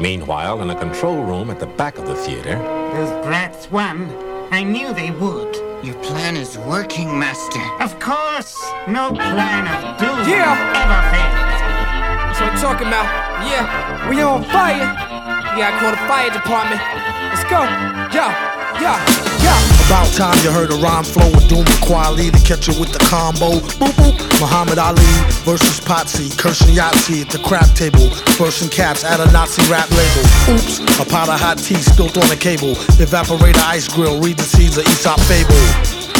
Meanwhile, in a control room at the back of the theater, Those brats won. I knew they would. Your plan is working, Master. Of course, no plan of doom Yeah. ever fails. That's what I'm talking about. Yeah, we on fire. You gotta call the fire department. Let's go. Yeah, yeah, yeah. About time you heard a rhyme flow with Doom and Quali to catch you with the combo. Boop boop. Muhammad Ali versus Potsy, Kirshen Yahtzee at the crap table. Bursting caps at a Nazi rap label. Oops, a pot of hot tea spilt on a cable. Evaporator ice grill, read the seeds of Aesop fable.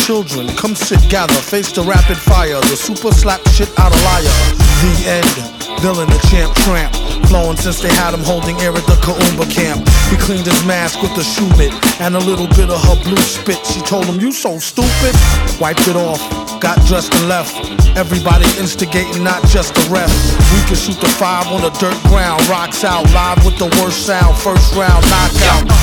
Children, come sit, gather, face the rapid fire. The super slap shit out of liar. The end. Villain, the champ, tramp. Flowing since they had him holding air at the Kaumba camp. Cleaned his mask with a shoe mitt and a little bit of her blue spit. She told him, You so stupid. Wiped it off, got dressed and left. Everybody instigating, not just the ref. We can shoot the five on the dirt ground. Rocks out, live with the worst sound. First round, knockout.